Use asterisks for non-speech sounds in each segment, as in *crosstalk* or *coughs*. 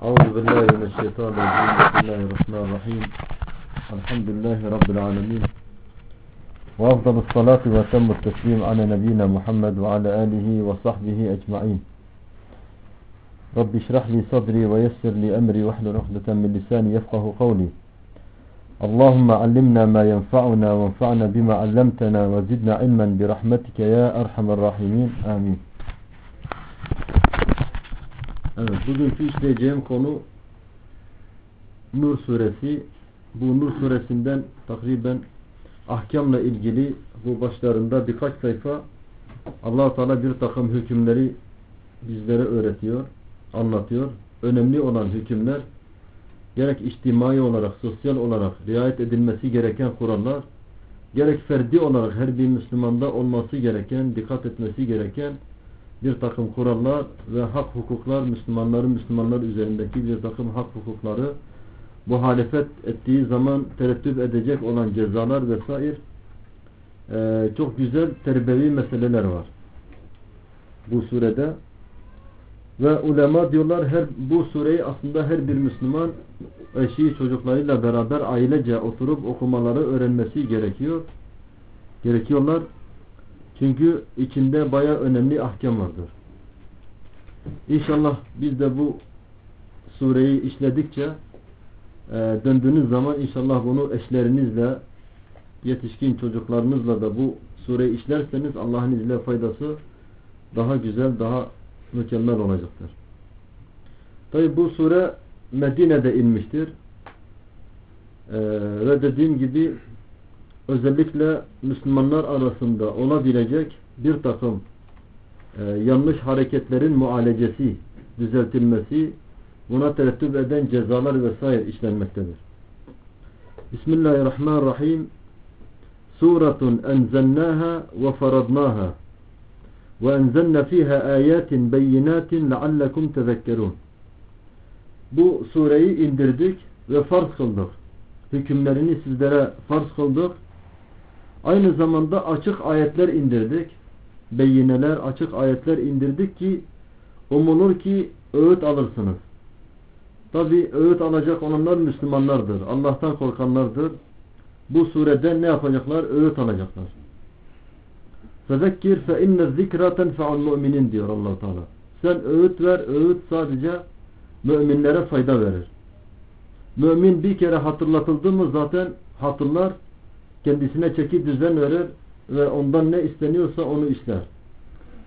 أعوذ بالله من الشيطان الرجيم. بسم الله الرحمن الرحيم. الحمد لله رب العالمين. وأفضل الصلاة وتم التسليم على نبينا محمد وعلى آله وصحبه أجمعين. رب اشرح لي صدري ويسر لي أمري واحلل عقدة من لساني يفقه قولي. اللهم علمنا ما ينفعنا وانفعنا بما علمتنا وزدنا علما برحمتك يا أرحم الراحمين. آمين. Evet, bugünkü işleyeceğim konu Nur suresi. Bu Nur suresinden takriben ahkamla ilgili bu başlarında birkaç sayfa allah Teala bir takım hükümleri bizlere öğretiyor, anlatıyor. Önemli olan hükümler gerek içtimai olarak, sosyal olarak riayet edilmesi gereken kurallar, gerek ferdi olarak her bir Müslümanda olması gereken, dikkat etmesi gereken bir takım kurallar ve hak hukuklar, Müslümanların Müslümanlar üzerindeki bir takım hak hukukları, muhalefet ettiği zaman tereddüt edecek olan cezalar vesaire ee, çok güzel terbevi meseleler var bu surede ve ulema diyorlar her bu sureyi aslında her bir Müslüman eşi çocuklarıyla beraber ailece oturup okumaları öğrenmesi gerekiyor. Gerekiyorlar. Çünkü içinde baya önemli ahkam vardır. İnşallah biz de bu sureyi işledikçe e, döndüğünüz zaman inşallah bunu eşlerinizle yetişkin çocuklarınızla da bu sureyi işlerseniz Allah'ın izniyle faydası daha güzel, daha mükemmel olacaktır. Tabi bu sure Medine'de inmiştir. Ee, ve dediğim gibi özellikle Müslümanlar arasında olabilecek bir takım e, yanlış hareketlerin mualecesi, düzeltilmesi, buna terettüp eden cezalar vesaire işlenmektedir. Bismillahirrahmanirrahim. Suratun enzelnaha ve faradnaha ve enzelna fiha ayatin beyinatin leallekum tezekkerun. Bu sureyi indirdik ve farz kıldık. Hükümlerini sizlere farz kıldık. Aynı zamanda açık ayetler indirdik. Beyineler, açık ayetler indirdik ki umulur ki öğüt alırsınız. Tabi öğüt alacak olanlar Müslümanlardır. Allah'tan korkanlardır. Bu sureden ne yapacaklar? Öğüt alacaklar. Fezekkir fe inne zikra tenfa'ul mu'minin diyor allah Teala. Sen öğüt ver, öğüt sadece müminlere fayda verir. Mümin bir kere hatırlatıldı mı zaten hatırlar, kendisine çeki düzen verir ve ondan ne isteniyorsa onu işler.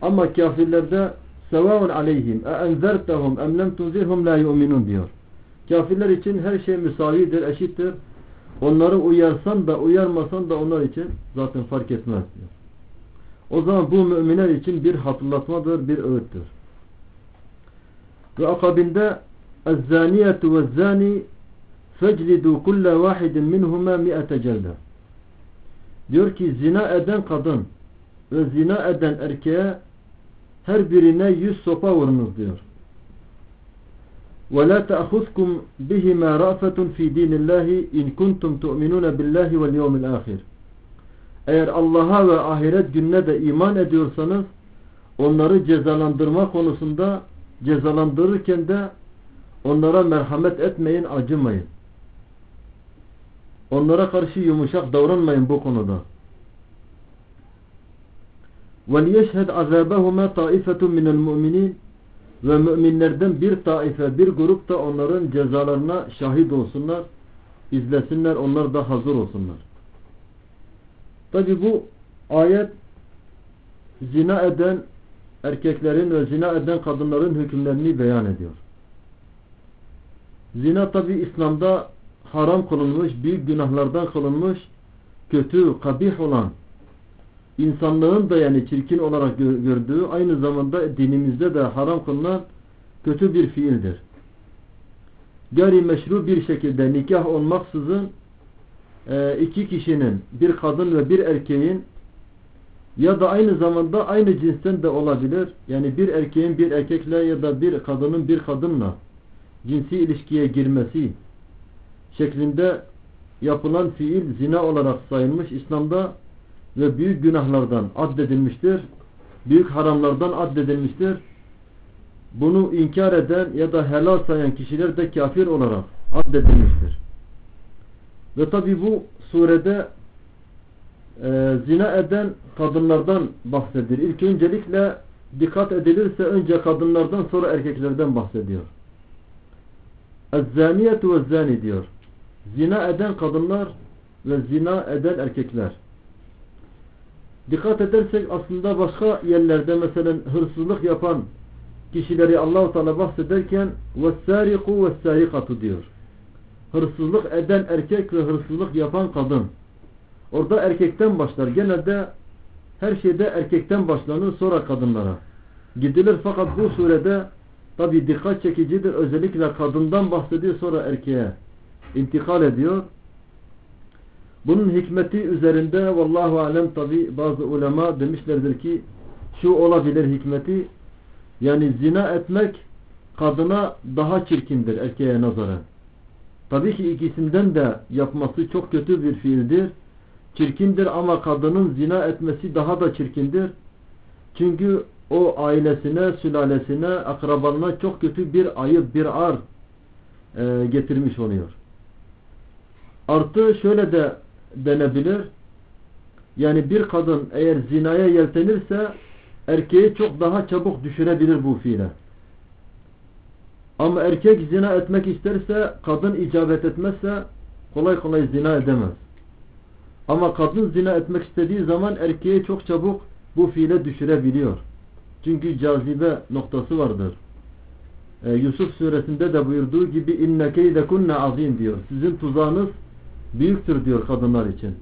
Ama kafirlerde sevaun aleyhim e enzertehum em lem tunzirhum la yu'minun diyor. Kafirler için her şey müsavidir, eşittir. Onları uyarsan da uyarmasan da onlar için zaten fark etmez diyor. O zaman bu müminler için bir hatırlatmadır, bir öğüttür. Ve akabinde اَزَّانِيَةُ وَالزَّانِي فَجْلِدُوا كُلَّ وَاحِدٍ مِنْهُمَا مِئَةَ جَلْدَ Diyor ki zina eden kadın ve zina eden erkeğe her birine yüz sopa vurunuz diyor. وَلَا تَأْخُذْكُمْ بِهِمَا رَأْفَةٌ فِي دِينِ اللّٰهِ اِنْ كُنْتُمْ تُؤْمِنُونَ بِاللّٰهِ وَالْيَوْمِ الْآخِرِ Eğer Allah'a ve ahiret gününe de iman ediyorsanız onları cezalandırma konusunda cezalandırırken de onlara merhamet etmeyin, acımayın. Onlara karşı yumuşak davranmayın bu konuda. وَلْيَشْهَدْ عَذَابَهُمَا طَائِفَةٌ مِنَ الْمُؤْمِنِينَ Ve müminlerden bir taife, bir grup da onların cezalarına şahit olsunlar, izlesinler, onlar da hazır olsunlar. Tabi bu ayet zina eden erkeklerin ve zina eden kadınların hükümlerini beyan ediyor. Zina tabi İslam'da haram kılınmış, büyük günahlardan kılınmış, kötü, kabih olan, insanlığın da yani çirkin olarak gördüğü, aynı zamanda dinimizde de haram kılınan kötü bir fiildir. Gari meşru bir şekilde nikah olmaksızın iki kişinin, bir kadın ve bir erkeğin ya da aynı zamanda aynı cinsten de olabilir. Yani bir erkeğin bir erkekle ya da bir kadının bir kadınla cinsi ilişkiye girmesi şeklinde yapılan fiil zina olarak sayılmış İslam'da ve büyük günahlardan addedilmiştir. Büyük haramlardan addedilmiştir. bunu inkar eden ya da helal sayan kişiler de kafir olarak addedilmiştir. Ve tabi bu surede e, zina eden kadınlardan bahsedilir. İlk öncelikle dikkat edilirse önce kadınlardan sonra erkeklerden bahsediyor. Ez-zaniyetu ve zani diyor Zina eden kadınlar ve zina eden erkekler. Dikkat edersek aslında başka yerlerde mesela hırsızlık yapan kişileri Allah-u Teala bahsederken وَالسَّارِقُ وَالسَّارِقَةُ diyor. Hırsızlık eden erkek ve hırsızlık yapan kadın. Orada erkekten başlar. Genelde her şeyde erkekten başlanır sonra kadınlara. Gidilir fakat bu surede tabi dikkat çekicidir. Özellikle kadından bahsediyor sonra erkeğe intikal ediyor. Bunun hikmeti üzerinde vallahu alem tabi bazı ulema demişlerdir ki şu olabilir hikmeti yani zina etmek kadına daha çirkindir erkeğe nazaran. Tabii ki ikisinden de yapması çok kötü bir fiildir. Çirkindir ama kadının zina etmesi daha da çirkindir. Çünkü o ailesine, sülalesine, akrabalarına çok kötü bir ayıp, bir ar e, getirmiş oluyor. Artı şöyle de denebilir. Yani bir kadın eğer zinaya yeltenirse erkeği çok daha çabuk düşürebilir bu fiile. Ama erkek zina etmek isterse kadın icabet etmezse kolay kolay zina edemez. Ama kadın zina etmek istediği zaman erkeği çok çabuk bu fiile düşürebiliyor. Çünkü cazibe noktası vardır. Ee, Yusuf suresinde de buyurduğu gibi inne keydekunne azim diyor. Sizin tuzağınız büyüktür diyor kadınlar için.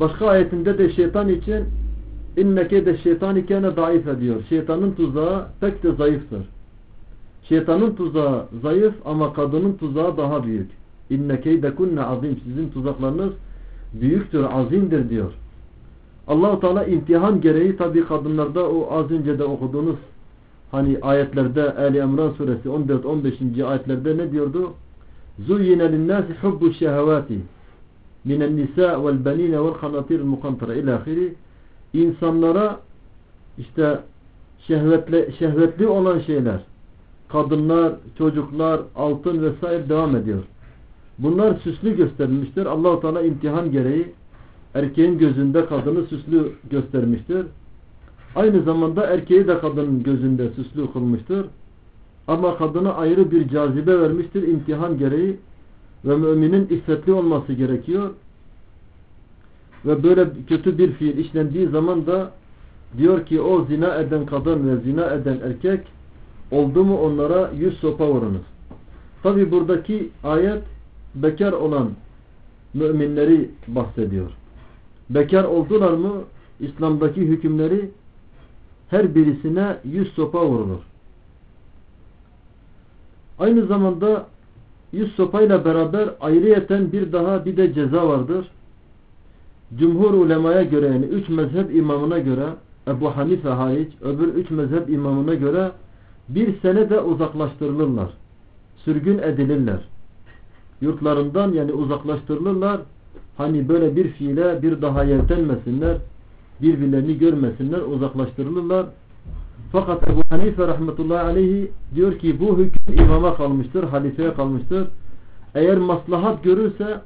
Başka ayetinde de şeytan için inneke de şeytani kâne zayıf diyor. Şeytanın tuzağı pek de zayıftır. Şeytanın tuzağı zayıf ama kadının tuzağı daha büyük. İnne keydekunne azim. Sizin tuzaklarınız büyüktür, azimdir diyor. Allahu Teala imtihan gereği tabi kadınlarda o az önce de okuduğunuz hani ayetlerde Ali İmran suresi 14 15. ayetlerde ne diyordu? Linnâsi hubbu şehevâti minen nisa vel benine vel kanatir mukantıra ilahiri insanlara işte şehvetle, şehvetli olan şeyler kadınlar, çocuklar, altın vesaire devam ediyor. Bunlar süslü gösterilmiştir. Allahu Teala imtihan gereği erkeğin gözünde kadını süslü göstermiştir. Aynı zamanda erkeği de kadının gözünde süslü kılmıştır. Ama kadına ayrı bir cazibe vermiştir imtihan gereği ve müminin iffetli olması gerekiyor. Ve böyle kötü bir fiil işlendiği zaman da diyor ki o zina eden kadın ve zina eden erkek oldu mu onlara yüz sopa vurunuz. Tabi buradaki ayet bekar olan müminleri bahsediyor. Bekar oldular mı İslam'daki hükümleri her birisine yüz sopa vurulur. Aynı zamanda yüz sopayla beraber ayrıyeten bir daha bir de ceza vardır. Cumhur ulemaya göre yani üç mezhep imamına göre Ebu Hanife hariç öbür üç mezhep imamına göre bir sene de uzaklaştırılırlar. Sürgün edilirler. Yurtlarından yani uzaklaştırılırlar. Hani böyle bir fiile bir daha yeltenmesinler. Birbirlerini görmesinler. Uzaklaştırılırlar. Fakat Ebu Hanife rahmetullahi aleyhi diyor ki bu hüküm imama kalmıştır. Halifeye kalmıştır. Eğer maslahat görürse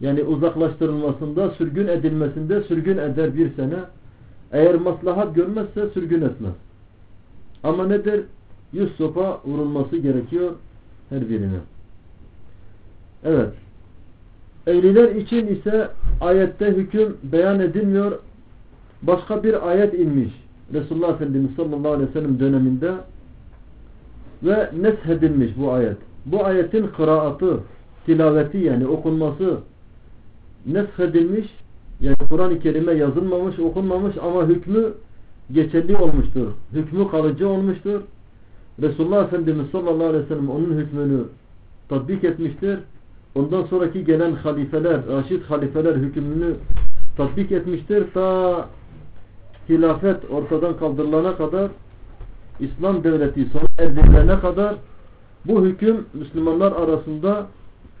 yani uzaklaştırılmasında, sürgün edilmesinde sürgün eder bir sene. Eğer maslahat görmezse sürgün etmez. Ama nedir? Yüz sopa vurulması gerekiyor her birine. Evet. Evliler için ise ayette hüküm beyan edilmiyor. Başka bir ayet inmiş. Resulullah Efendimiz sallallahu aleyhi ve sellem döneminde ve neshedilmiş bu ayet. Bu ayetin kıraatı, tilaveti yani okunması neshedilmiş. Yani Kur'an-ı Kerim'e yazılmamış, okunmamış ama hükmü geçerli olmuştur. Hükmü kalıcı olmuştur. Resulullah Efendimiz sallallahu aleyhi ve sellem onun hükmünü tatbik etmiştir. Ondan sonraki gelen halifeler, raşid halifeler hükmünü tatbik etmiştir. Ta hilafet ortadan kaldırılana kadar İslam devleti sona erdirilene kadar bu hüküm Müslümanlar arasında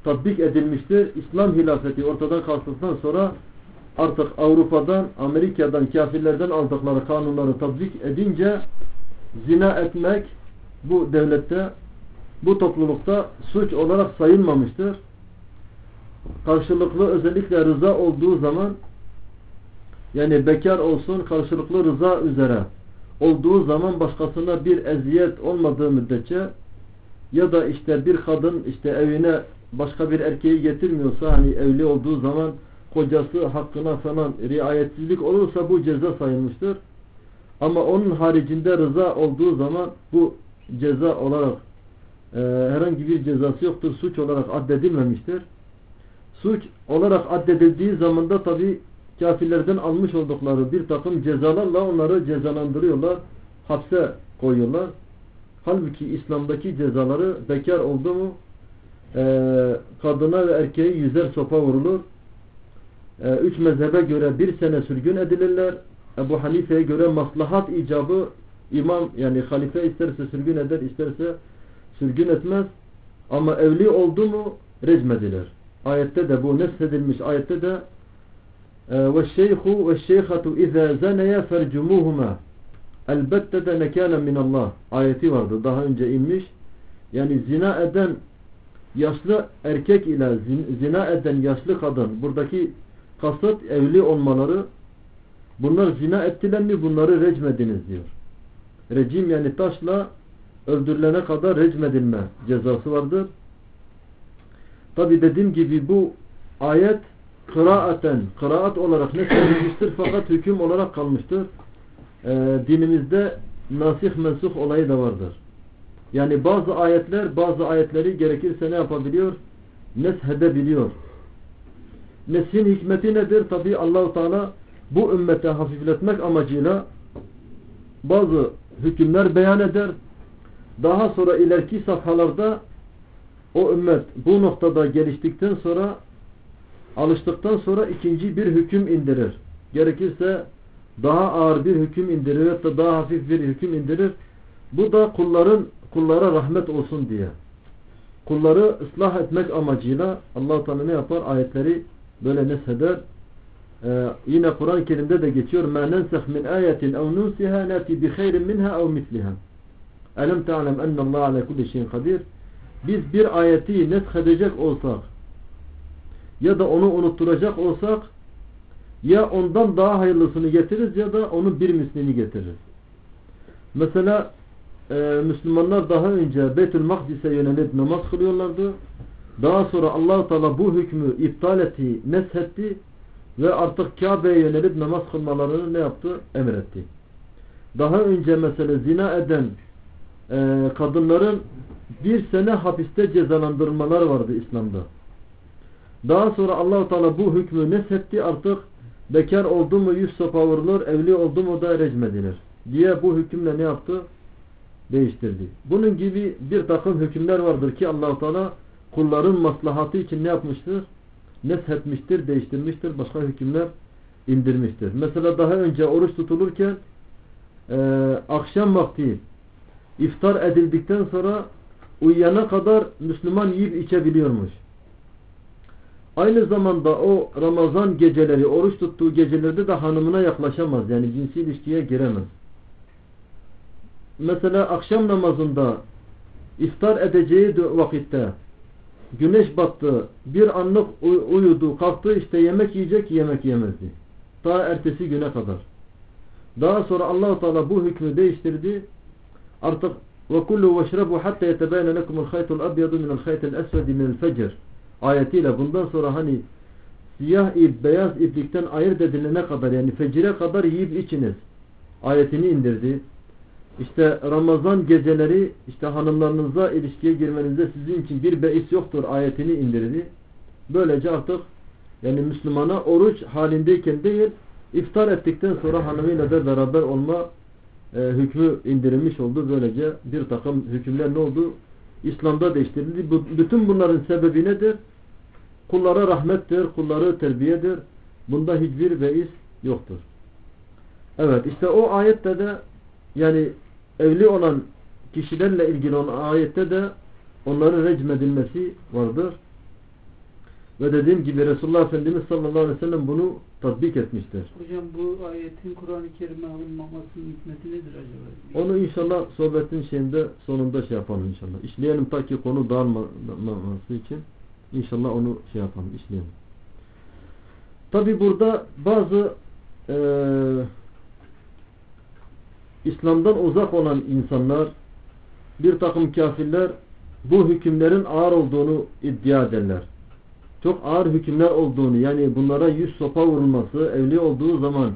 tatbik edilmiştir. İslam hilafeti ortadan kalktıktan sonra artık Avrupa'dan, Amerika'dan, kafirlerden aldıkları kanunları tatbik edince zina etmek, bu devlette bu toplulukta suç olarak sayılmamıştır. Karşılıklı özellikle rıza olduğu zaman yani bekar olsun karşılıklı rıza üzere olduğu zaman başkasına bir eziyet olmadığı müddetçe ya da işte bir kadın işte evine başka bir erkeği getirmiyorsa hani evli olduğu zaman kocası hakkına falan riayetsizlik olursa bu ceza sayılmıştır. Ama onun haricinde rıza olduğu zaman bu ceza olarak e, herhangi bir cezası yoktur. Suç olarak addedilmemiştir. Suç olarak addedildiği zaman da tabi kafirlerden almış oldukları bir takım cezalarla onları cezalandırıyorlar. Hapse koyuyorlar. Halbuki İslam'daki cezaları bekar oldu mu e, kadına ve erkeğe yüzer sopa vurulur. E, üç mezhebe göre bir sene sürgün edilirler. Ebu Hanife'ye göre maslahat icabı imam yani halife isterse sürgün eder isterse sürgün etmez. Ama evli oldu mu recmedilir. Ayette de bu nesedilmiş ayette de وَالشَّيْخُ وَالشَّيْخَةُ اِذَا زَنَيَا فَرْجُمُوهُمَا Elbette de nekâne minallah ayeti vardı. Daha önce inmiş. Yani zina eden yaşlı erkek ile zina eden yaşlı kadın buradaki kasıt evli olmaları bunlar zina ettiler mi bunları recmediniz diyor. Recim yani taşla öldürülene kadar recmedilme cezası vardır. Tabi dediğim gibi bu ayet kıraaten, kıraat olarak ne söylenmiştir *coughs* fakat hüküm olarak kalmıştır. Ee, dinimizde nasih mensuh olayı da vardır. Yani bazı ayetler bazı ayetleri gerekirse ne yapabiliyor? Neshedebiliyor. Nesin hikmeti nedir? Tabi Allahu Teala bu ümmete hafifletmek amacıyla bazı hükümler beyan eder. Daha sonra ileriki safhalarda o ümmet bu noktada geliştikten sonra alıştıktan sonra ikinci bir hüküm indirir. Gerekirse daha ağır bir hüküm indirir hatta daha hafif bir hüküm indirir. Bu da kulların kullara rahmet olsun diye. Kulları ıslah etmek amacıyla Allah Teala ne yapar? Ayetleri böyle nesheder. Ee, yine Kur'an-ı Kerim'de de geçiyor. مَا نَنْسَخْ مِنْ آيَةٍ اَوْ نُنْسِهَا نَاتِ بِخَيْرٍ مِنْهَا اَوْ مِثْلِهَا أَلَمْ تَعْلَمْ اَنَّ اللّٰهَ عَلَى كُلِّ شَيْءٍ قَدِيرٍ Biz bir ayeti neshedecek olsak ya da onu unutturacak olsak ya ondan daha hayırlısını getiririz ya da onun bir mislini getiririz. Mesela e, Müslümanlar daha önce Beytül Makdis'e yönelip namaz kılıyorlardı. Daha sonra allah Teala bu hükmü iptal etti, neshetti ve artık Kabe'ye yönelip namaz kılmalarını ne yaptı? Emretti. Daha önce mesela zina eden e, kadınların bir sene hapiste cezalandırmaları vardı İslam'da. Daha sonra allah Teala bu hükmü neshetti artık bekar oldu mu yüz sopa vurulur, evli oldu mu da recmedilir diye bu hükümle ne yaptı? Değiştirdi. Bunun gibi bir takım hükümler vardır ki allah Teala kulların maslahatı için ne yapmıştır? Neshetmiştir, değiştirmiştir, başka hükümler indirmiştir. Mesela daha önce oruç tutulurken e, akşam vakti iftar edildikten sonra uyuyana kadar Müslüman yiyip içebiliyormuş. Aynı zamanda o Ramazan geceleri, oruç tuttuğu gecelerde de hanımına yaklaşamaz. Yani cinsi ilişkiye giremez. Mesela akşam namazında iftar edeceği vakitte güneş battı, bir anlık uyudu, kalktı işte yemek yiyecek, yemek yemezdi. Ta ertesi güne kadar. Daha sonra allah Teala bu hükmü değiştirdi. Artık وَكُلُّوا وَشْرَبُوا حَتَّى يَتَبَيْنَ لَكُمُ الْخَيْطُ الْأَبْيَضُ مِنَ الْخَيْطِ الْأَسْوَدِ مِنَ الْفَجْرِ ayetiyle bundan sonra hani siyah ip beyaz iplikten ayırt edilene kadar yani fecire kadar yiyip içiniz ayetini indirdi. İşte Ramazan geceleri işte hanımlarınızla ilişkiye girmenizde sizin için bir beis yoktur ayetini indirdi. Böylece artık yani Müslümana oruç halindeyken değil iftar ettikten sonra hanımıyla da beraber olma e, hükmü indirilmiş oldu. Böylece bir takım hükümler ne oldu? İslam'da değiştirildi. Bütün bunların sebebi nedir? Kullara rahmettir, kulları terbiyedir. Bunda hiçbir beis yoktur. Evet işte o ayette de yani evli olan kişilerle ilgili olan ayette de onların recmedilmesi vardır. Ve dediğim gibi Resulullah Efendimiz sallallahu aleyhi ve sellem bunu tatbik etmiştir. Hocam bu ayetin Kur'an-ı Kerim'e alınmamasının hikmeti nedir acaba? Onu inşallah sohbetin şeyinde sonunda şey yapalım inşallah. İşleyelim ta ki konu dağılmaması için. İnşallah onu şey yapalım, işleyelim. Tabi burada bazı e, İslam'dan uzak olan insanlar bir takım kafirler bu hükümlerin ağır olduğunu iddia ederler. Çok ağır hükümler olduğunu yani bunlara yüz sopa vurulması, evli olduğu zaman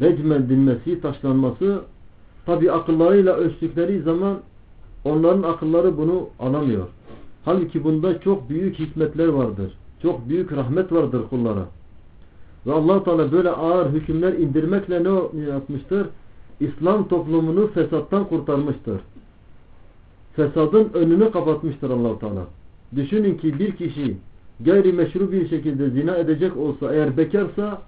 recmedilmesi, taşlanması tabi akıllarıyla ölçtükleri zaman onların akılları bunu alamıyor. Halbuki bunda çok büyük hikmetler vardır. Çok büyük rahmet vardır kullara. Ve allah Teala böyle ağır hükümler indirmekle ne yapmıştır? İslam toplumunu fesattan kurtarmıştır. Fesadın önünü kapatmıştır allah Teala. Düşünün ki bir kişi gayrimeşru bir şekilde zina edecek olsa eğer bekarsa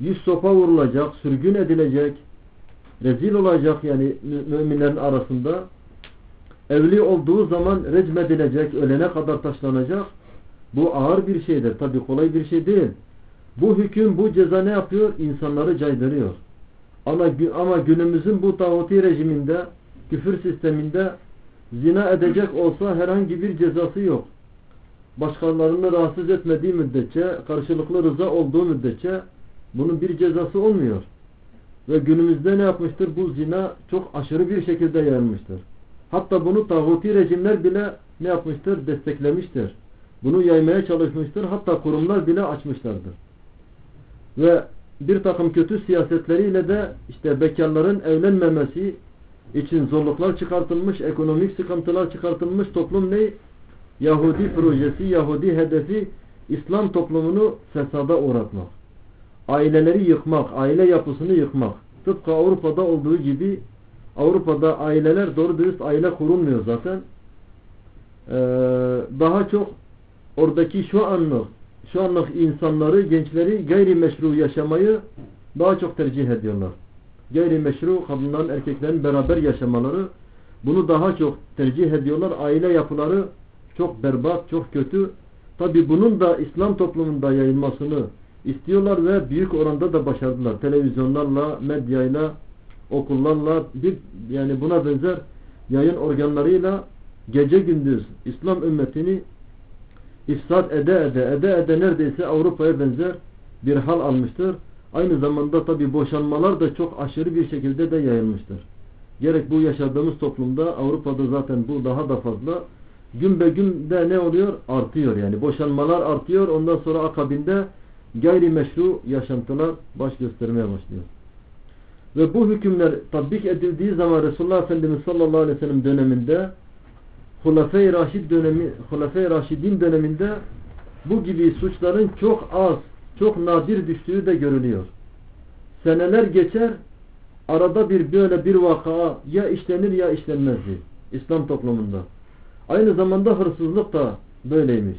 yüz sopa vurulacak, sürgün edilecek, rezil olacak yani müminlerin arasında evli olduğu zaman recmedilecek, ölene kadar taşlanacak. Bu ağır bir şeydir. Tabi kolay bir şey değil. Bu hüküm, bu ceza ne yapıyor? İnsanları caydırıyor. Ama, ama günümüzün bu tağuti rejiminde, küfür sisteminde zina edecek olsa herhangi bir cezası yok. Başkalarını rahatsız etmediği müddetçe, karşılıklı rıza olduğu müddetçe bunun bir cezası olmuyor. Ve günümüzde ne yapmıştır? Bu zina çok aşırı bir şekilde yayılmıştır. Hatta bunu tağuti rejimler bile ne yapmıştır? Desteklemiştir. Bunu yaymaya çalışmıştır. Hatta kurumlar bile açmışlardır. Ve bir takım kötü siyasetleriyle de işte bekarların evlenmemesi için zorluklar çıkartılmış, ekonomik sıkıntılar çıkartılmış toplum ne? Yahudi projesi, Yahudi hedefi İslam toplumunu fesada uğratmak. Aileleri yıkmak, aile yapısını yıkmak. Tıpkı Avrupa'da olduğu gibi Avrupa'da aileler doğru dürüst aile kurulmuyor zaten. Ee, daha çok oradaki şu anlık şu anlık insanları, gençleri gayrimeşru yaşamayı daha çok tercih ediyorlar. Gayrimeşru kadınların, erkeklerin beraber yaşamaları bunu daha çok tercih ediyorlar. Aile yapıları çok berbat, çok kötü. Tabi bunun da İslam toplumunda yayılmasını istiyorlar ve büyük oranda da başardılar. Televizyonlarla, medyayla, okullarla bir yani buna benzer yayın organlarıyla gece gündüz İslam ümmetini ifsat ede ede ede ede neredeyse Avrupa'ya benzer bir hal almıştır. Aynı zamanda tabi boşanmalar da çok aşırı bir şekilde de yayılmıştır. Gerek bu yaşadığımız toplumda Avrupa'da zaten bu daha da fazla. Gün be gün de ne oluyor? Artıyor yani. Boşanmalar artıyor. Ondan sonra akabinde gayrimeşru yaşantılar baş göstermeye başlıyor. Ve bu hükümler tatbik edildiği zaman Resulullah Efendimiz sallallahu aleyhi ve sellem döneminde Hulefai Raşid dönemi, Hulefai Raşidin döneminde bu gibi suçların çok az, çok nadir düştüğü de görülüyor. Seneler geçer, arada bir böyle bir vaka ya işlenir ya işlenmezdi İslam toplumunda. Aynı zamanda hırsızlık da böyleymiş.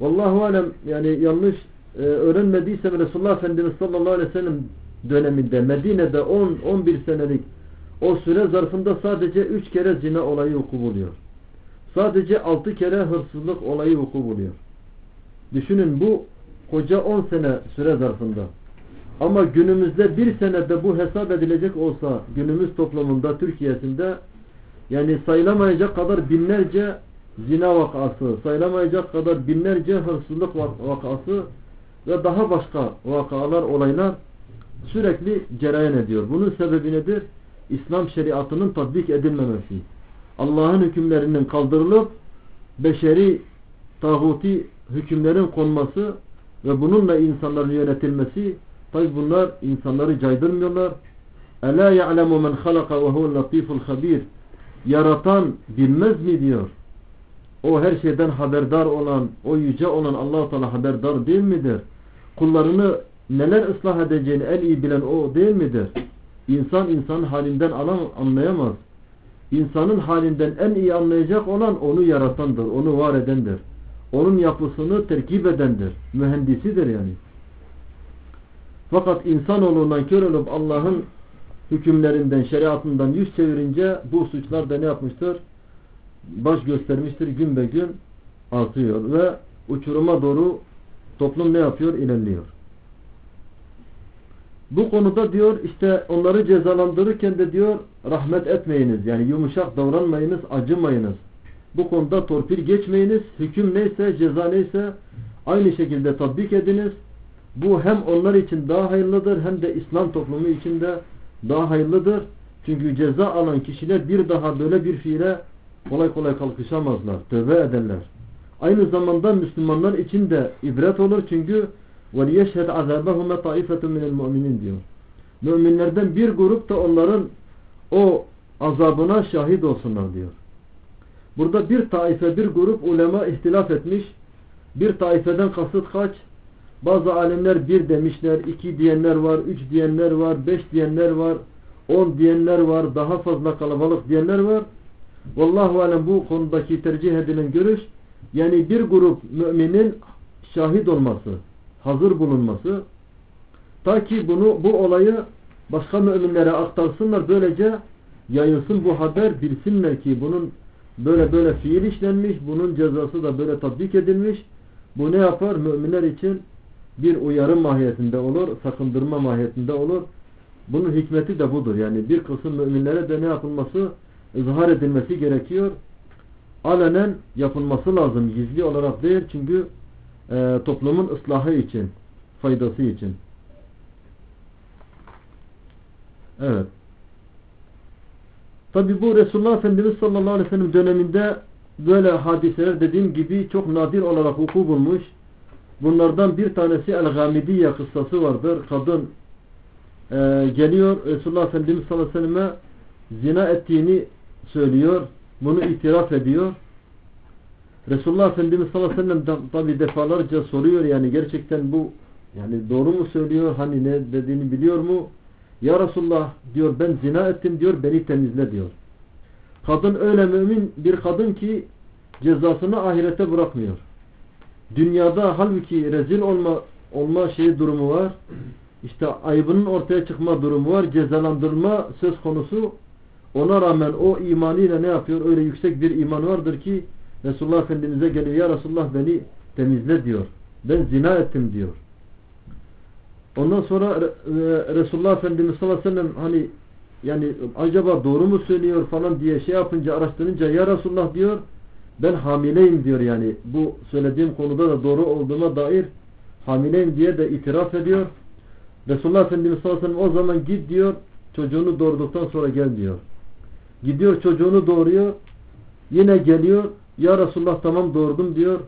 Vallahu alem yani yanlış e, öğrenmediysem Resulullah Efendimiz sallallahu aleyhi ve sellem döneminde Medine'de 10-11 senelik o süre zarfında sadece 3 kere zina olayı vuku buluyor. Sadece 6 kere hırsızlık olayı vuku buluyor. Düşünün bu koca 10 sene süre zarfında. Ama günümüzde bir senede bu hesap edilecek olsa günümüz toplumunda Türkiye'sinde yani sayılamayacak kadar binlerce zina vakası, sayılamayacak kadar binlerce hırsızlık vakası ve daha başka vakalar, olaylar sürekli cereyan ediyor. Bunun sebebi nedir? İslam şeriatının tatbik edilmemesi. Allah'ın hükümlerinin kaldırılıp beşeri tağuti hükümlerin konması ve bununla insanların yönetilmesi tabi bunlar insanları caydırmıyorlar. Ela ya'lemu men halaka ve huvel latiful habir yaratan bilmez mi diyor. O her şeyden haberdar olan, o yüce olan allah Teala haberdar değil midir? Kullarını neler ıslah edeceğini en iyi bilen o değil midir? İnsan insan halinden anlayamaz. İnsanın halinden en iyi anlayacak olan onu yaratandır, onu var edendir. Onun yapısını terkip edendir. Mühendisidir yani. Fakat insanoğlundan kör olup Allah'ın hükümlerinden, şeriatından yüz çevirince bu suçlar da ne yapmıştır? Baş göstermiştir. Gün be gün artıyor ve uçuruma doğru toplum ne yapıyor? İlerliyor. Bu konuda diyor işte onları cezalandırırken de diyor rahmet etmeyiniz. Yani yumuşak davranmayınız, acımayınız. Bu konuda torpil geçmeyiniz. Hüküm neyse, ceza neyse aynı şekilde tatbik ediniz. Bu hem onlar için daha hayırlıdır hem de İslam toplumu için de daha hayırlıdır. Çünkü ceza alan kişiler bir daha böyle bir fiile kolay kolay kalkışamazlar. Tövbe ederler. Aynı zamanda Müslümanlar için de ibret olur çünkü وَلِيَشْهَدْ عَذَابَهُمَ طَائِفَةٌ مِنَ الْمُؤْمِنِينَ diyor. Müminlerden bir grup da onların o azabına şahit olsunlar diyor. Burada bir taife, bir grup ulema ihtilaf etmiş. Bir taifeden kasıt kaç? Bazı alimler bir demişler, iki diyenler var, üç diyenler var, beş diyenler var, on diyenler var, daha fazla kalabalık diyenler var. Vallahu alem bu konudaki tercih edilen görüş, yani bir grup müminin şahit olması, hazır bulunması, ta ki bunu bu olayı başka müminlere aktarsınlar, böylece yayılsın bu haber, bilsinler ki bunun böyle böyle fiil işlenmiş, bunun cezası da böyle tatbik edilmiş. Bu ne yapar? Müminler için bir uyarı mahiyetinde olur, sakındırma mahiyetinde olur. Bunun hikmeti de budur. Yani bir kısım müminlere de ne yapılması? ızhar edilmesi gerekiyor. Alenen yapılması lazım. Gizli olarak değil. Çünkü e, toplumun ıslahı için, faydası için. Evet. Tabi bu Resulullah Efendimiz sallallahu aleyhi ve sellem döneminde böyle hadiseler dediğim gibi çok nadir olarak vuku bulmuş. Bunlardan bir tanesi El-Gamidiye kıssası vardır. Kadın e, geliyor Resulullah Efendimiz sallallahu aleyhi ve selleme zina ettiğini söylüyor. Bunu itiraf ediyor. Resulullah Efendimiz sallallahu aleyhi ve sellem tabi defalarca soruyor yani gerçekten bu yani doğru mu söylüyor hani ne dediğini biliyor mu? Ya Resulullah diyor ben zina ettim diyor beni temizle diyor. Kadın öyle mümin bir kadın ki cezasını ahirete bırakmıyor. Dünyada halbuki rezil olma olma şeyi durumu var. İşte ayıbının ortaya çıkma durumu var. Cezalandırılma söz konusu. Ona rağmen o imanıyla ne yapıyor? Öyle yüksek bir iman vardır ki Resulullah Efendimiz'e geliyor. Ya Resulullah beni temizle diyor. Ben zina ettim diyor. Ondan sonra Resulullah Efendimiz sallallahu aleyhi ve sellem hani yani acaba doğru mu söylüyor falan diye şey yapınca araştırınca ya Resulullah diyor ben hamileyim diyor yani bu söylediğim konuda da doğru olduğuna dair hamileyim diye de itiraf ediyor. Resulullah Efendimiz sallallahu aleyhi ve sellem o zaman git diyor çocuğunu doğurduktan sonra gel diyor. Gidiyor çocuğunu doğuruyor yine geliyor ya Resulullah tamam doğurdum diyor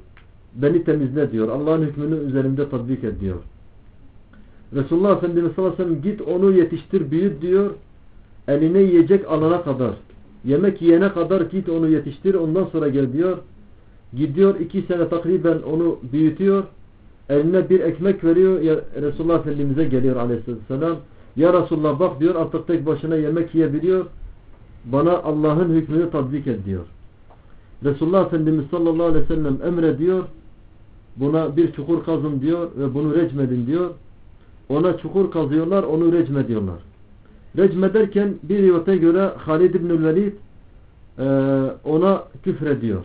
beni temizle diyor. Allah'ın hükmünü üzerinde tatbik et diyor. Resulullah Efendimiz sallallahu aleyhi ve sellem git onu yetiştir büyüt diyor. Eline yiyecek alana kadar. Yemek yiyene kadar git onu yetiştir ondan sonra gel diyor. Gidiyor iki sene takriben onu büyütüyor. Eline bir ekmek veriyor. Ya Resulullah Efendimiz'e geliyor aleyhisselam. Ya Resulullah bak diyor artık tek başına yemek yiyebiliyor. Bana Allah'ın hükmünü tatbik et diyor. Resulullah Efendimiz sallallahu aleyhi ve sellem emrediyor. Buna bir çukur kazın diyor ve bunu recmedin diyor. Ona çukur kazıyorlar, onu recmediyorlar. Recmederken bir rivayete göre Halid İbnül Velid e, ona küfrediyor.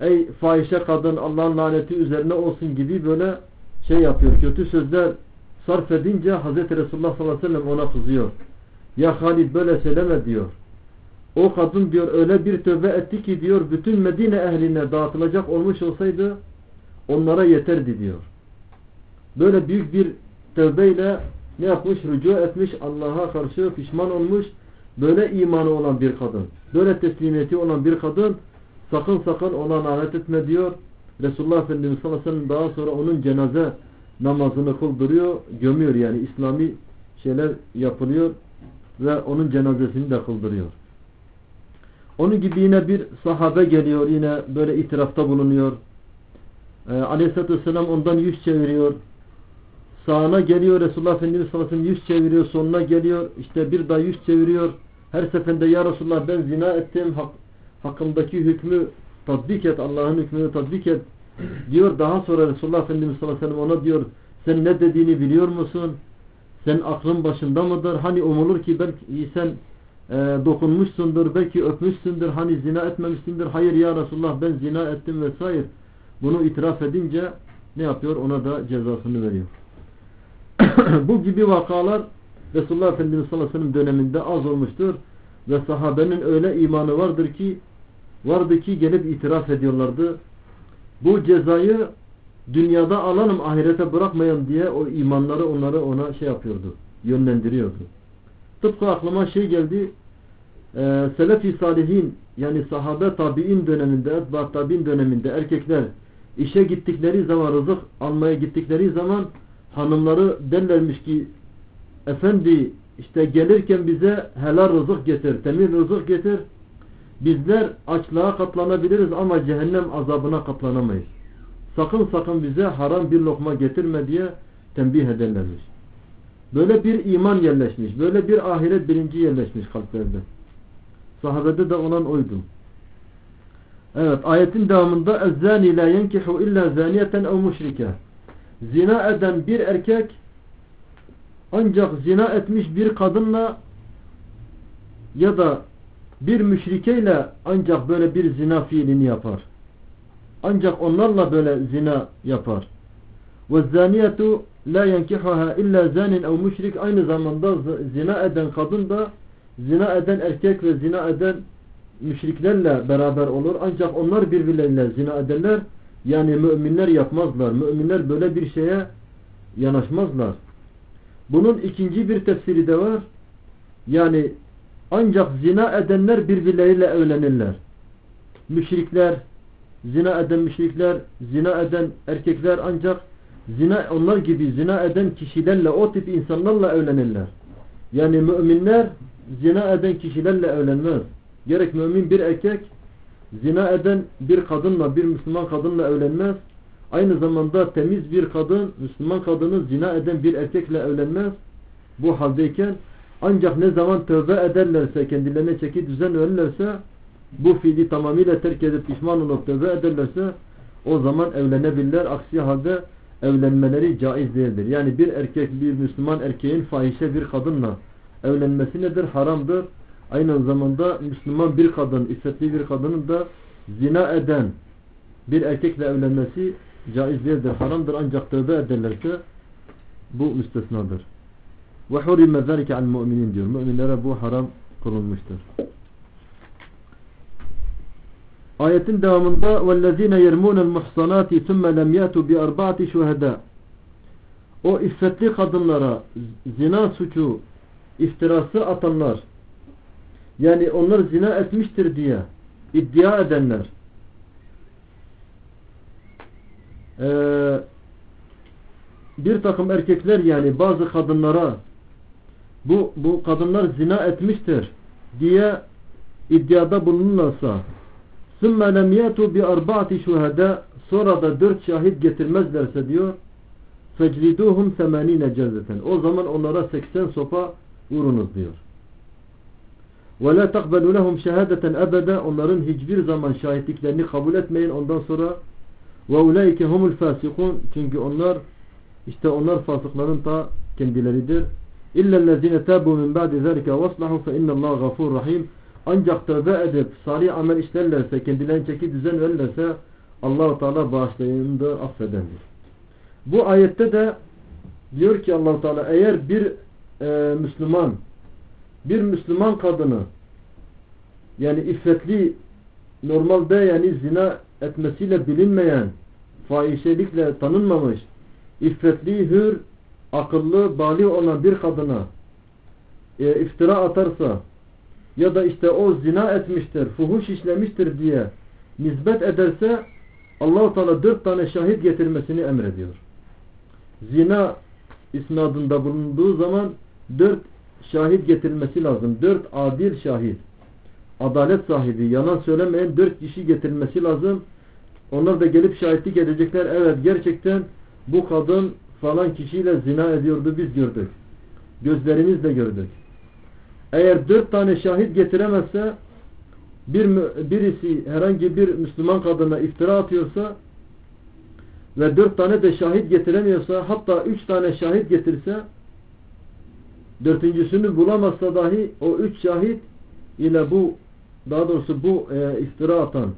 Ey fahişe kadın Allah'ın laneti üzerine olsun gibi böyle şey yapıyor. Kötü sözler sarf edince Hz. Resulullah sallallahu aleyhi ve sellem ona kızıyor. Ya Halid böyle söyleme diyor. O kadın diyor öyle bir tövbe etti ki diyor bütün Medine ehline dağıtılacak olmuş olsaydı onlara yeterdi diyor. Böyle büyük bir tövbeyle ne yapmış? Rücu etmiş, Allah'a karşı pişman olmuş. Böyle imanı olan bir kadın. Böyle teslimiyeti olan bir kadın sakın sakın ona lanet etme diyor. Resulullah Efendimiz sallallahu aleyhi ve sellem daha sonra onun cenaze namazını kıldırıyor. Gömüyor yani İslami şeyler yapılıyor ve onun cenazesini de kıldırıyor. Onun gibi yine bir sahabe geliyor yine böyle itirafta bulunuyor. Ee, Aleyhisselatü Vesselam ondan yüz çeviriyor. Sağına geliyor Resulullah Efendimiz sallallahu aleyhi ve sellem yüz çeviriyor. Sonuna geliyor. işte bir daha yüz çeviriyor. Her seferinde ya Resulullah ben zina ettim. Hak, hakkımdaki hükmü tatbik et. Allah'ın hükmünü tatbik et. Diyor. Daha sonra Resulullah Efendimiz sallallahu aleyhi ve sellem ona diyor sen ne dediğini biliyor musun? Sen aklın başında mıdır? Hani umulur ki belki sen e, dokunmuşsundur. Belki öpmüşsündür. Hani zina etmemişsindir. Hayır ya Resulullah ben zina ettim vesaire. Bunu itiraf edince ne yapıyor? Ona da cezasını veriyor. *coughs* bu gibi vakalar Resulullah Efendimiz sallallahu aleyhi ve sellem döneminde az olmuştur. Ve sahabenin öyle imanı vardır ki vardı ki gelip itiraf ediyorlardı. Bu cezayı dünyada alalım ahirete bırakmayalım diye o imanları onları ona şey yapıyordu. Yönlendiriyordu. Tıpkı aklıma şey geldi. E, Selefi Salihin yani sahabe tabi'in döneminde, etba tabi'in döneminde erkekler işe gittikleri zaman rızık almaya gittikleri zaman hanımları derlermiş ki efendi işte gelirken bize helal rızık getir, temiz rızık getir. Bizler açlığa katlanabiliriz ama cehennem azabına katlanamayız. Sakın sakın bize haram bir lokma getirme diye tembih ederlermiş. Böyle bir iman yerleşmiş. Böyle bir ahiret bilinci yerleşmiş kalplerde. Sahabede de olan oydu. Evet ayetin devamında اَزَّانِ لَا يَنْكِحُ اِلَّا زَانِيَةً اَوْ مُشْرِكَ Zina eden bir erkek ancak zina etmiş bir kadınla ya da bir müşrikeyle ancak böyle bir zina fiilini yapar. Ancak onlarla böyle zina yapar. وَالزَّانِيَةُ la yenkihuha illa zanin ev müşrik aynı zamanda zina eden kadın da zina eden erkek ve zina eden müşriklerle beraber olur. Ancak onlar birbirleriyle zina ederler. Yani müminler yapmazlar. Müminler böyle bir şeye yanaşmazlar. Bunun ikinci bir tefsiri de var. Yani ancak zina edenler birbirleriyle evlenirler. Müşrikler, zina eden müşrikler, zina eden erkekler ancak zina onlar gibi zina eden kişilerle o tip insanlarla evlenirler. Yani müminler zina eden kişilerle evlenmez. Gerek mümin bir erkek zina eden bir kadınla bir Müslüman kadınla evlenmez. Aynı zamanda temiz bir kadın Müslüman kadını zina eden bir erkekle evlenmez. Bu haldeyken ancak ne zaman tövbe ederlerse kendilerine çeki düzen verirlerse bu fiili tamamıyla terk edip pişman olup tövbe ederlerse o zaman evlenebilirler. Aksi halde evlenmeleri caiz değildir. Yani bir erkek bir Müslüman erkeğin fahişe bir kadınla evlenmesi nedir? Haramdır. Aynı zamanda Müslüman bir kadın, iffetli bir kadının da zina eden bir erkekle evlenmesi caiz değildir. Haramdır ancak tövbe ederlerse bu müstesnadır. Ve hurime zâlike al mu'minin diyor. Müminlere bu haram kılınmıştır. Ayetin devamında وَالَّذ۪ينَ يَرْمُونَ الْمُحْصَنَاتِ ثُمَّ لَمْ يَأْتُوا بِأَرْبَعَةِ شُهَدَى O iffetli kadınlara zina suçu iftirası atanlar yani onlar zina etmiştir diye iddia edenler ee, bir takım erkekler yani bazı kadınlara bu, bu kadınlar zina etmiştir diye iddiada bulunurlarsa ثُمَّ لَمْ يَأْتُوا بِأَرْبَعَةِ شُهَدَى Sonra da dört şahit getirmezlerse diyor فَجْلِدُوهُمْ ثَمَانِينَ جَلْدَةً O zaman onlara 80 sopa vurunuz diyor. Ve la takbelu lehum şehadeten ebede. Onların hiçbir zaman şahitliklerini kabul etmeyin ondan sonra. Ve ulaike humul fasikun. Çünkü onlar işte onlar fasıkların ta kendileridir. İllellezine tabu min ba'di zalike vaslahu fe innallaha gafur rahim. Ancak tövbe edip salih amel işlerlerse, kendilerini çeki düzen verirlerse Allah-u Teala bağışlayandır, affedendir. Bu ayette de diyor ki Allah-u Teala eğer bir e, Müslüman bir Müslüman kadını yani iffetli normalde yani zina etmesiyle bilinmeyen fahişelikle tanınmamış iffetli, hür, akıllı, bali olan bir kadına e, iftira atarsa ya da işte o zina etmiştir, fuhuş işlemiştir diye nispet ederse Allahu Teala dört tane şahit getirmesini emrediyor. Zina isnadında bulunduğu zaman dört şahit getirilmesi lazım. Dört adil şahit. Adalet sahibi, yalan söylemeyen dört kişi getirilmesi lazım. Onlar da gelip şahitlik edecekler. Evet gerçekten bu kadın falan kişiyle zina ediyordu biz gördük. Gözlerimizle gördük. Eğer dört tane şahit getiremezse bir, birisi herhangi bir Müslüman kadına iftira atıyorsa ve dört tane de şahit getiremiyorsa hatta üç tane şahit getirse dörtüncüsünü bulamazsa dahi o üç şahit ile bu daha doğrusu bu e, iftira atan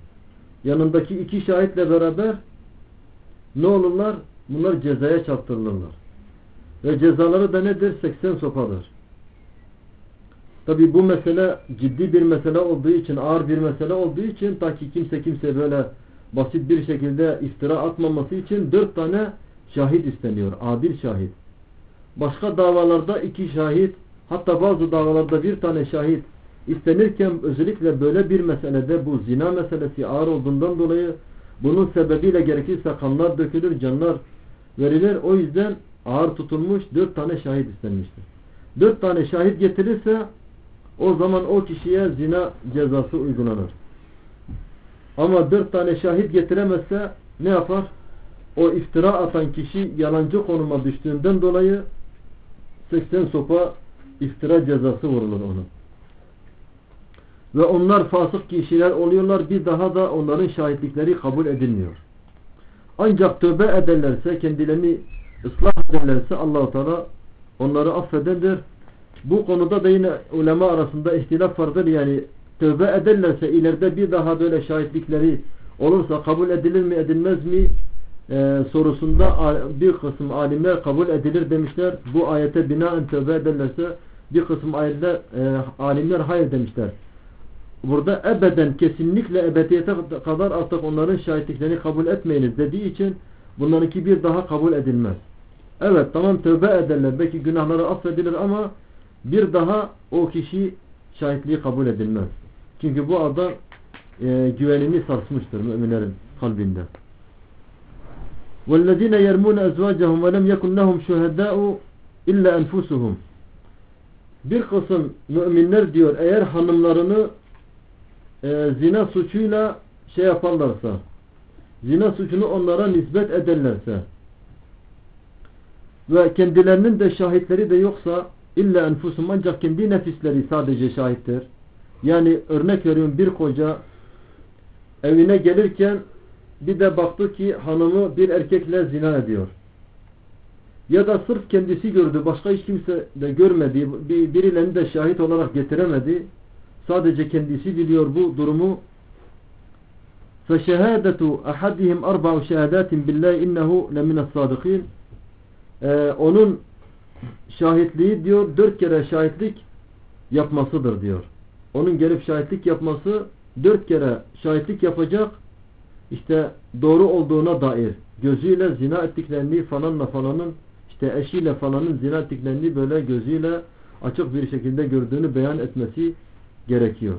yanındaki iki şahitle beraber ne olurlar? Bunlar cezaya çarptırılırlar. Ve cezaları da nedir? 80 sopadır. Tabi bu mesele ciddi bir mesele olduğu için, ağır bir mesele olduğu için ta ki kimse kimse böyle basit bir şekilde iftira atmaması için dört tane şahit isteniyor. Adil şahit. Başka davalarda iki şahit, hatta bazı davalarda bir tane şahit istenirken özellikle böyle bir meselede bu zina meselesi ağır olduğundan dolayı bunun sebebiyle gerekirse kanlar dökülür, canlar verilir. O yüzden ağır tutulmuş dört tane şahit istenmiştir. Dört tane şahit getirirse o zaman o kişiye zina cezası uygulanır. Ama dört tane şahit getiremezse ne yapar? O iftira atan kişi yalancı konuma düştüğünden dolayı 80 sopa iftira cezası vurulur ona. Ve onlar fasık kişiler oluyorlar. Bir daha da onların şahitlikleri kabul edilmiyor. Ancak tövbe ederlerse, kendilerini ıslah ederlerse Allahu Teala onları affedendir. Bu konuda da yine ulema arasında ihtilaf vardır. Yani tövbe ederlerse ileride bir daha böyle şahitlikleri olursa kabul edilir mi edilmez mi e, sorusunda bir kısım alimler kabul edilir demişler. Bu ayete binaen tövbe ederlerse bir kısım ayetler, e, alimler hayır demişler. Burada ebeden kesinlikle ebediyete kadar artık onların şahitliklerini kabul etmeyiniz dediği için bunlarınki bir daha kabul edilmez. Evet tamam tövbe ederler. Belki günahları affedilir ama bir daha o kişi şahitliği kabul edilmez. Çünkü bu adam e, güvenini sarsmıştır müminlerin kalbinde. وَالَّذ۪ينَ يَرْمُونَ اَزْوَاجَهُمْ وَلَمْ يَكُنْ لَهُمْ شُهَدَاءُ اِلَّا اَنْفُسُهُمْ Bir kısım müminler diyor eğer hanımlarını e, zina suçuyla şey yaparlarsa zina suçunu onlara nispet ederlerse ve kendilerinin de şahitleri de yoksa illa enfusum ancak kendi nefisleri sadece şahittir. Yani örnek veriyorum bir koca evine gelirken bir de baktı ki hanımı bir erkekle zina ediyor. Ya da sırf kendisi gördü, başka hiç kimse de görmedi, birilerini de şahit olarak getiremedi. Sadece kendisi biliyor bu durumu. فَشَهَادَةُ أَحَدِهِمْ أَرْبَعُ شَهَادَاتٍ بِاللّٰهِ اِنَّهُ لَمِنَ الصَّادِقِينَ ee, Onun şahitliği diyor dört kere şahitlik yapmasıdır diyor. Onun gelip şahitlik yapması dört kere şahitlik yapacak işte doğru olduğuna dair gözüyle zina ettiklerini falanla falanın işte eşiyle falanın zina ettiklerini böyle gözüyle açık bir şekilde gördüğünü beyan etmesi gerekiyor.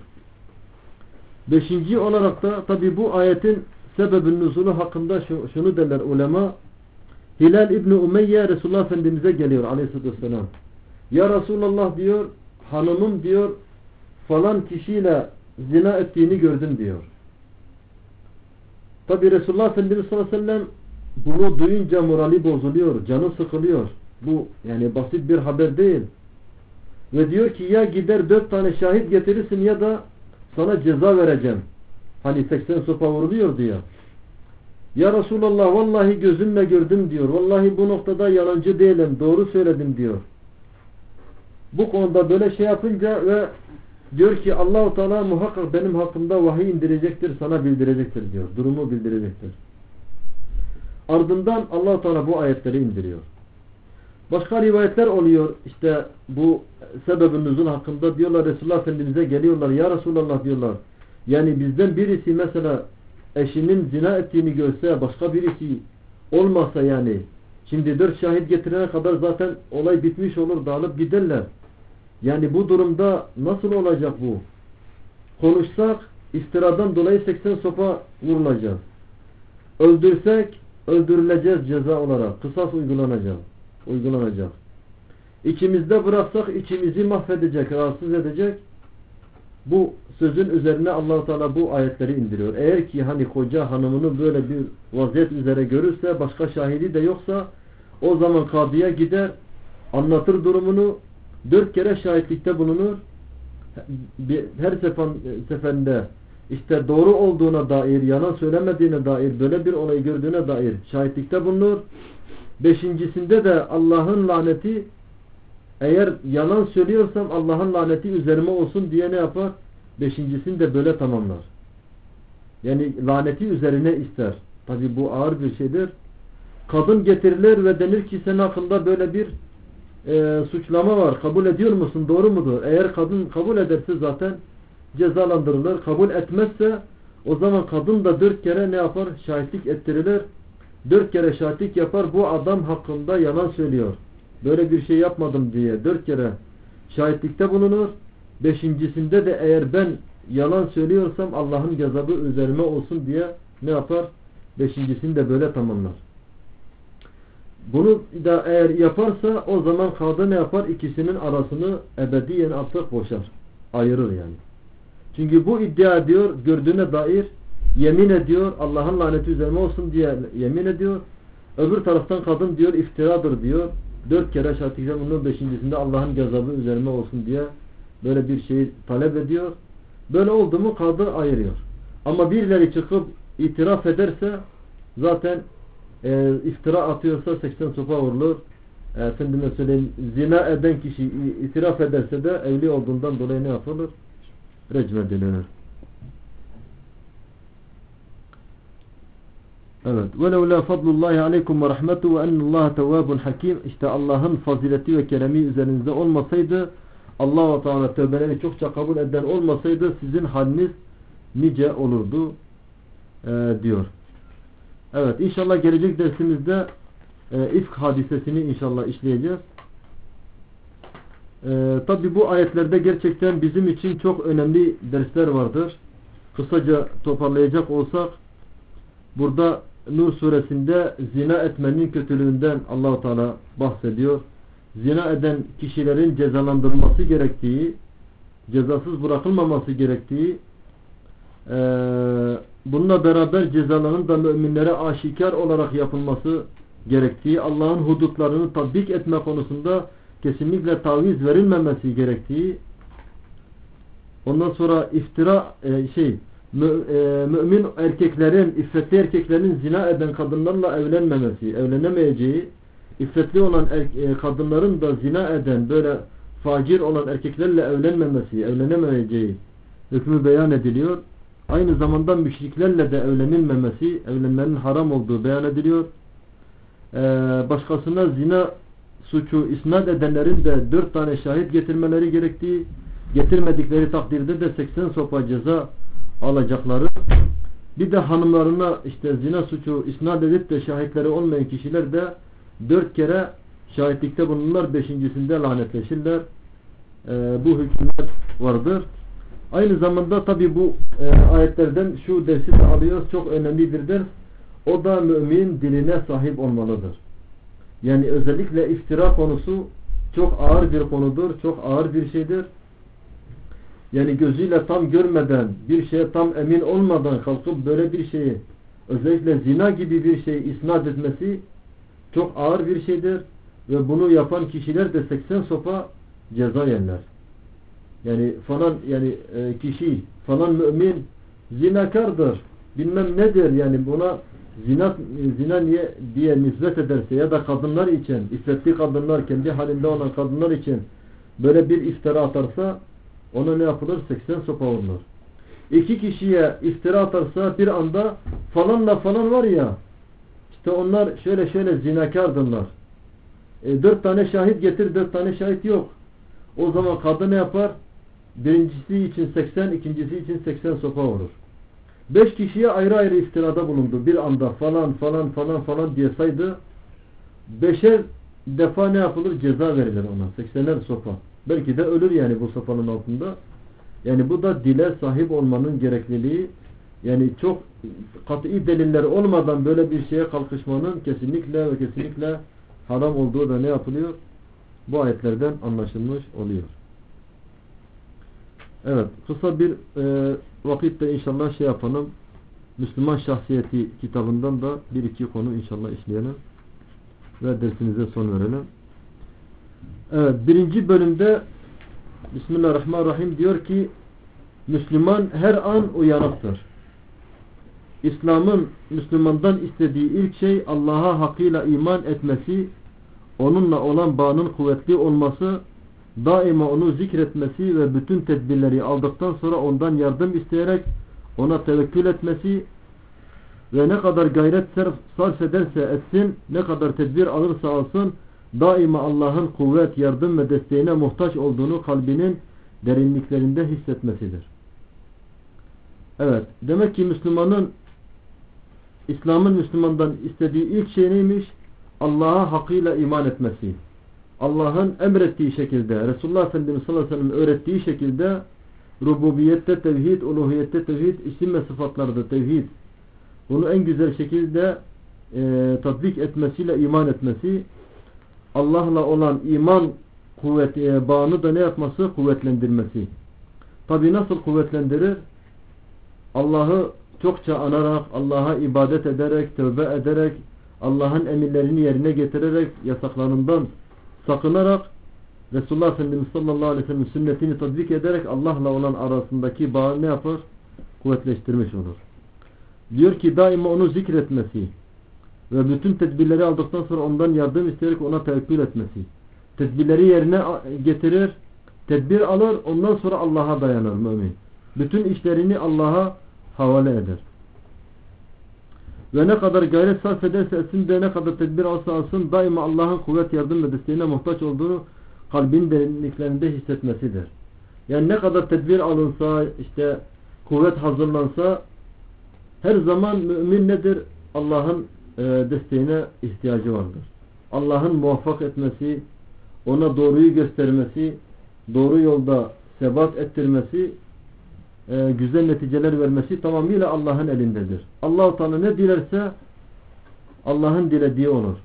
Beşinci olarak da tabi bu ayetin sebebin nüzulu hakkında şunu derler ulema Hilal İbni Umeyye Resulullah Efendimiz'e geliyor aleyhissalatü vesselam. Ya Resulullah diyor hanımım diyor falan kişiyle zina ettiğini gördüm diyor. Tabi Resulullah Efendimiz sallallahu aleyhi ve sellem bunu duyunca morali bozuluyor, canı sıkılıyor. Bu yani basit bir haber değil. Ve diyor ki ya gider dört tane şahit getirirsin ya da sana ceza vereceğim. Hani 80 sopa vuruluyor diyor. Ya Resulallah vallahi gözümle gördüm diyor. Vallahi bu noktada yalancı değilim. Doğru söyledim diyor. Bu konuda böyle şey yapınca ve diyor ki Allahu Teala muhakkak benim hakkımda vahiy indirecektir, sana bildirecektir diyor. Durumu bildirecektir. Ardından Allahu Teala bu ayetleri indiriyor. Başka rivayetler oluyor. İşte bu sebebin nüzul hakkında diyorlar Resulullah Efendimiz'e geliyorlar. Ya Resulallah diyorlar. Yani bizden birisi mesela eşinin zina ettiğini görse başka birisi olmasa yani şimdi dört şahit getirene kadar zaten olay bitmiş olur dağılıp giderler. Yani bu durumda nasıl olacak bu? Konuşsak iftiradan dolayı 80 sopa vurulacak. Öldürsek öldürüleceğiz ceza olarak. Kısas uygulanacak. Uygulanacak. İçimizde bıraksak içimizi mahvedecek, rahatsız edecek. Bu sözün üzerine allah Teala bu ayetleri indiriyor. Eğer ki hani koca hanımını böyle bir vaziyet üzere görürse başka şahidi de yoksa o zaman kadıya gider anlatır durumunu dört kere şahitlikte bulunur her seferinde işte doğru olduğuna dair yalan söylemediğine dair böyle bir olayı gördüğüne dair şahitlikte bulunur beşincisinde de Allah'ın laneti eğer yalan söylüyorsam Allah'ın laneti üzerime olsun diye ne yapar? Beşincisini de böyle tamamlar. Yani laneti üzerine ister. Tabi bu ağır bir şeydir. Kadın getirilir ve denir ki senin hakkında böyle bir e, suçlama var. Kabul ediyor musun? Doğru mudur? Eğer kadın kabul ederse zaten cezalandırılır. Kabul etmezse o zaman kadın da dört kere ne yapar? Şahitlik ettirilir. Dört kere şahitlik yapar. Bu adam hakkında yalan söylüyor. Böyle bir şey yapmadım diye dört kere şahitlikte bulunur. Beşincisinde de eğer ben yalan söylüyorsam Allah'ın gazabı üzerime olsun diye ne yapar? Beşincisini de böyle tamamlar. Bunu da eğer yaparsa o zaman kadın ne yapar? İkisinin arasını ebediyen artık boşar. Ayırır yani. Çünkü bu iddia ediyor, gördüğüne dair yemin ediyor, Allah'ın laneti üzerime olsun diye yemin ediyor. Öbür taraftan kadın diyor iftiradır diyor. Dört kere şahitlikten bunun beşincisinde Allah'ın gazabı üzerime olsun diye böyle bir şeyi talep ediyor. Böyle oldu mu kadın ayırıyor. Ama birileri çıkıp itiraf ederse zaten e, iftira atıyorsa 80 sopa vurulur. E, efendime söyleyeyim zina eden kişi itiraf ederse de evli olduğundan dolayı ne yapılır? Recmedilir. Evet. وَلَوْلَا فَضْلُ اللّٰهِ عَلَيْكُمْ وَرَحْمَتُهُ وَاَنَّ اللّٰهَ تَوَّابٌ hakim. İşte Allah'ın fazileti ve keremi üzerinizde olmasaydı Allah ve Teala tövbeleri çokça kabul eden olmasaydı sizin haliniz nice olurdu e, diyor. Evet inşallah gelecek dersimizde e, ifk hadisesini inşallah işleyeceğiz. E, Tabi bu ayetlerde gerçekten bizim için çok önemli dersler vardır. Kısaca toparlayacak olsak burada Nur suresinde zina etmenin kötülüğünden Allahu Teala bahsediyor. Zina eden kişilerin cezalandırılması gerektiği, cezasız bırakılmaması gerektiği, e, bununla beraber cezaların da müminlere aşikar olarak yapılması gerektiği, Allah'ın hudutlarını tatbik etme konusunda kesinlikle taviz verilmemesi gerektiği, ondan sonra iftira e, şey mü, e, mümin erkeklerin, iffetli erkeklerin zina eden kadınlarla evlenmemesi, evlenemeyeceği, iffetli olan er, e, kadınların da zina eden böyle facir olan erkeklerle evlenmemesi, evlenemeyeceği hükmü beyan ediliyor. Aynı zamanda müşriklerle de evlenilmemesi, evlenmenin haram olduğu beyan ediliyor. Ee, başkasına zina suçu isnat edenlerin de dört tane şahit getirmeleri gerektiği, getirmedikleri takdirde de 80 sopa ceza alacakları. Bir de hanımlarına işte zina suçu isnat edip de şahitleri olmayan kişiler de dört kere şahitlikte bulunurlar. Beşincisinde lanetleşirler. Ee, bu hükümler vardır. Aynı zamanda tabi bu e, ayetlerden şu dersi de alıyoruz. Çok önemli bir ders. O da mümin diline sahip olmalıdır. Yani özellikle iftira konusu çok ağır bir konudur. Çok ağır bir şeydir. Yani gözüyle tam görmeden, bir şeye tam emin olmadan kalkıp böyle bir şeyi özellikle zina gibi bir şey isnat etmesi çok ağır bir şeydir. Ve bunu yapan kişiler de 80 sopa ceza yerler. Yani falan yani e, kişi falan mümin zinakardır. Bilmem nedir yani buna zina zina niye diye nispet ederse ya da kadınlar için iffetli kadınlar kendi halinde olan kadınlar için böyle bir iftira atarsa ona ne yapılır? 80 sopa vurulur. İki kişiye iftira atarsa bir anda falanla falan var ya işte onlar şöyle şöyle zinakardırlar. E, dört tane şahit getir dört tane şahit yok. O zaman kadın ne yapar? Birincisi için 80, ikincisi için 80 sopa vurur. Beş kişiye ayrı ayrı iftirada bulundu. Bir anda falan falan falan falan diye saydı. Beşer defa ne yapılır? Ceza verilir ona. 80'er sopa. Belki de ölür yani bu sopanın altında. Yani bu da dile sahip olmanın gerekliliği. Yani çok kat'i deliller olmadan böyle bir şeye kalkışmanın kesinlikle ve kesinlikle haram olduğu da ne yapılıyor? Bu ayetlerden anlaşılmış oluyor. Evet. Kısa bir e, vakitte inşallah şey yapalım. Müslüman şahsiyeti kitabından da bir iki konu inşallah işleyelim. Ve dersimize son verelim. Evet. Birinci bölümde Bismillahirrahmanirrahim diyor ki Müslüman her an uyanıktır. İslam'ın Müslümandan istediği ilk şey Allah'a hakkıyla iman etmesi, onunla olan bağının kuvvetli olması daima onu zikretmesi ve bütün tedbirleri aldıktan sonra ondan yardım isteyerek ona tevekkül etmesi ve ne kadar gayret sarf ederse etsin, ne kadar tedbir alırsa alsın, daima Allah'ın kuvvet, yardım ve desteğine muhtaç olduğunu kalbinin derinliklerinde hissetmesidir. Evet, demek ki Müslümanın İslam'ın Müslümandan istediği ilk şey neymiş? Allah'a hakkıyla iman etmesi. Allah'ın emrettiği şekilde, Resulullah Efendimiz sallallahu aleyhi ve sellem öğrettiği şekilde rububiyette tevhid, uluhiyette tevhid, isim ve sıfatlarda tevhid. Bunu en güzel şekilde e, tatbik etmesiyle iman etmesi, Allah'la olan iman kuvvet e, bağını da ne yapması? Kuvvetlendirmesi. Tabi nasıl kuvvetlendirir? Allah'ı çokça anarak, Allah'a ibadet ederek, tövbe ederek, Allah'ın emirlerini yerine getirerek, yasaklarından sakınarak, Resulullah Efendimiz sallallahu aleyhi ve sellem sünnetini tatbik ederek Allah'la olan arasındaki bağı ne yapar? Kuvvetleştirmiş olur. Diyor ki daima onu zikretmesi ve bütün tedbirleri aldıktan sonra ondan yardım isteyerek ona tevekkül etmesi. Tedbirleri yerine getirir, tedbir alır, ondan sonra Allah'a dayanır mümin. Bütün işlerini Allah'a havale eder. Ve ne kadar gayret sarf ederse etsin de ne kadar tedbir alsa alsın daima Allah'ın kuvvet, yardım ve desteğine muhtaç olduğunu kalbin derinliklerinde hissetmesidir. Yani ne kadar tedbir alınsa, işte kuvvet hazırlansa her zaman mümin nedir? Allah'ın e, desteğine ihtiyacı vardır. Allah'ın muvaffak etmesi, ona doğruyu göstermesi, doğru yolda sebat ettirmesi, e, güzel neticeler vermesi tamamıyla Allah'ın elindedir. Allah-u Teala ne dilerse Allah'ın dilediği olur.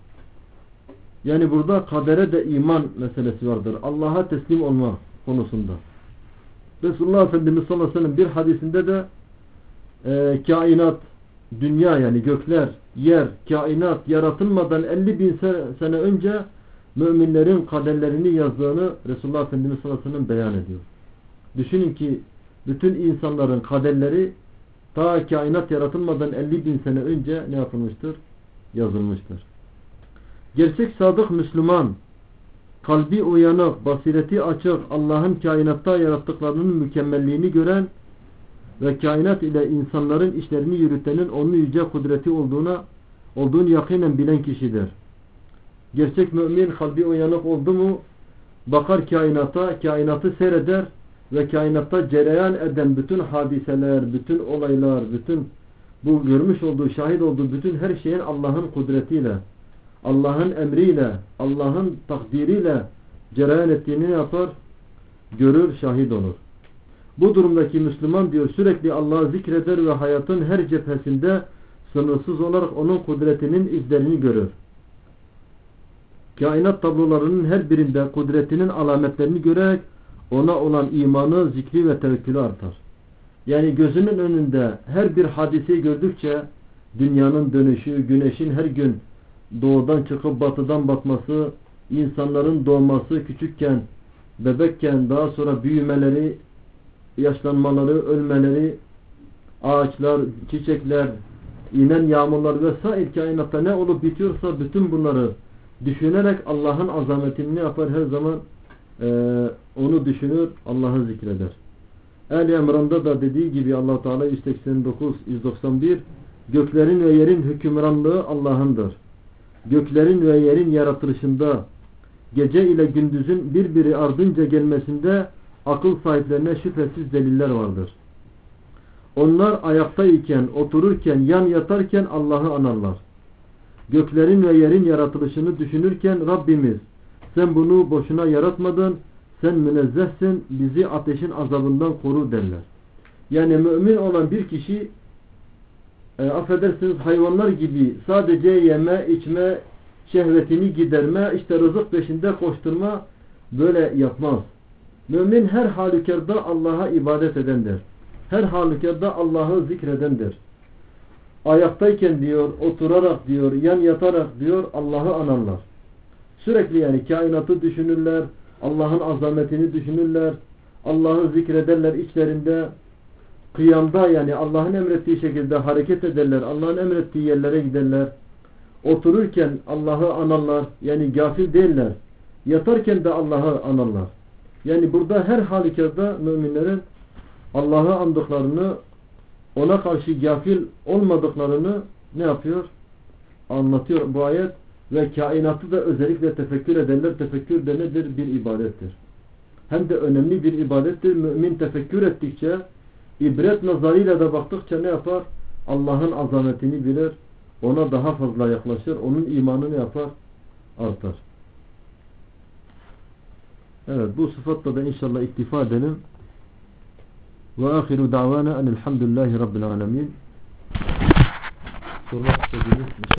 Yani burada kadere de iman meselesi vardır. Allah'a teslim olma konusunda. Resulullah Efendimiz sallallahu aleyhi ve sellem bir hadisinde de e, kainat, dünya yani gökler, yer, kainat yaratılmadan 50 bin sene önce müminlerin kaderlerini yazdığını Resulullah Efendimiz sallallahu aleyhi ve sellem beyan ediyor. Düşünün ki bütün insanların kaderleri ta kainat yaratılmadan 50 bin sene önce ne yapılmıştır? Yazılmıştır. Gerçek sadık Müslüman, kalbi uyanık, basireti açık, Allah'ın kainatta yarattıklarının mükemmelliğini gören ve kainat ile insanların işlerini yürütenin onun yüce kudreti olduğuna olduğunu yakinen bilen kişidir. Gerçek mümin kalbi uyanık oldu mu bakar kainata, kainatı seyreder ve kainatta cereyan eden bütün hadiseler, bütün olaylar, bütün bu görmüş olduğu, şahit olduğu bütün her şeyin Allah'ın kudretiyle, Allah'ın emriyle, Allah'ın takdiriyle cereyan ettiğini yapar? Görür, şahit olur. Bu durumdaki Müslüman diyor sürekli Allah'ı zikreder ve hayatın her cephesinde sınırsız olarak onun kudretinin izlerini görür. Kainat tablolarının her birinde kudretinin alametlerini görerek ona olan imanı, zikri ve tevekkülü artar. Yani gözünün önünde her bir hadiseyi gördükçe dünyanın dönüşü, güneşin her gün doğudan çıkıp batıdan batması, insanların doğması, küçükken, bebekken daha sonra büyümeleri, yaşlanmaları, ölmeleri, ağaçlar, çiçekler, inen yağmurlar vesaire kainatta ne olup bitiyorsa bütün bunları düşünerek Allah'ın azametini ne yapar her zaman e, onu düşünür, Allah'ı zikreder. El Emran'da da dediği gibi allah Teala 189 191 göklerin ve yerin hükümranlığı Allah'ındır. Göklerin ve yerin yaratılışında gece ile gündüzün birbiri ardınca gelmesinde akıl sahiplerine şüphesiz deliller vardır. Onlar ayaktayken, otururken, yan yatarken Allah'ı anarlar. Göklerin ve yerin yaratılışını düşünürken Rabbimiz sen bunu boşuna yaratmadın, sen münezzehsin, bizi ateşin azabından koru derler. Yani mümin olan bir kişi e, affedersiniz hayvanlar gibi sadece yeme, içme, şehvetini giderme, işte rızık peşinde koşturma böyle yapmaz. Mümin her halükarda Allah'a ibadet edendir. Her halükarda Allah'ı zikredendir. Ayaktayken diyor, oturarak diyor, yan yatarak diyor Allah'ı anarlar. Sürekli yani kainatı düşünürler, Allah'ın azametini düşünürler, Allah'ı zikrederler içlerinde, kıyamda yani Allah'ın emrettiği şekilde hareket ederler, Allah'ın emrettiği yerlere giderler. Otururken Allah'ı anarlar, yani gafil değiller. Yatarken de Allah'ı anarlar. Yani burada her halükarda müminlerin Allah'ı andıklarını, ona karşı gafil olmadıklarını ne yapıyor? Anlatıyor bu ayet. Ve kainatı da özellikle tefekkür edenler tefekkür de nedir? Bir ibadettir. Hem de önemli bir ibadettir. Mümin tefekkür ettikçe ibret nazarıyla da baktıkça ne yapar? Allah'ın azametini bilir. Ona daha fazla yaklaşır. Onun imanını yapar? Artar. Evet bu sıfatla da inşallah iktifa edelim. Ve ahiru davana enelhamdülillahi rabbil alemin. Sormak istediğiniz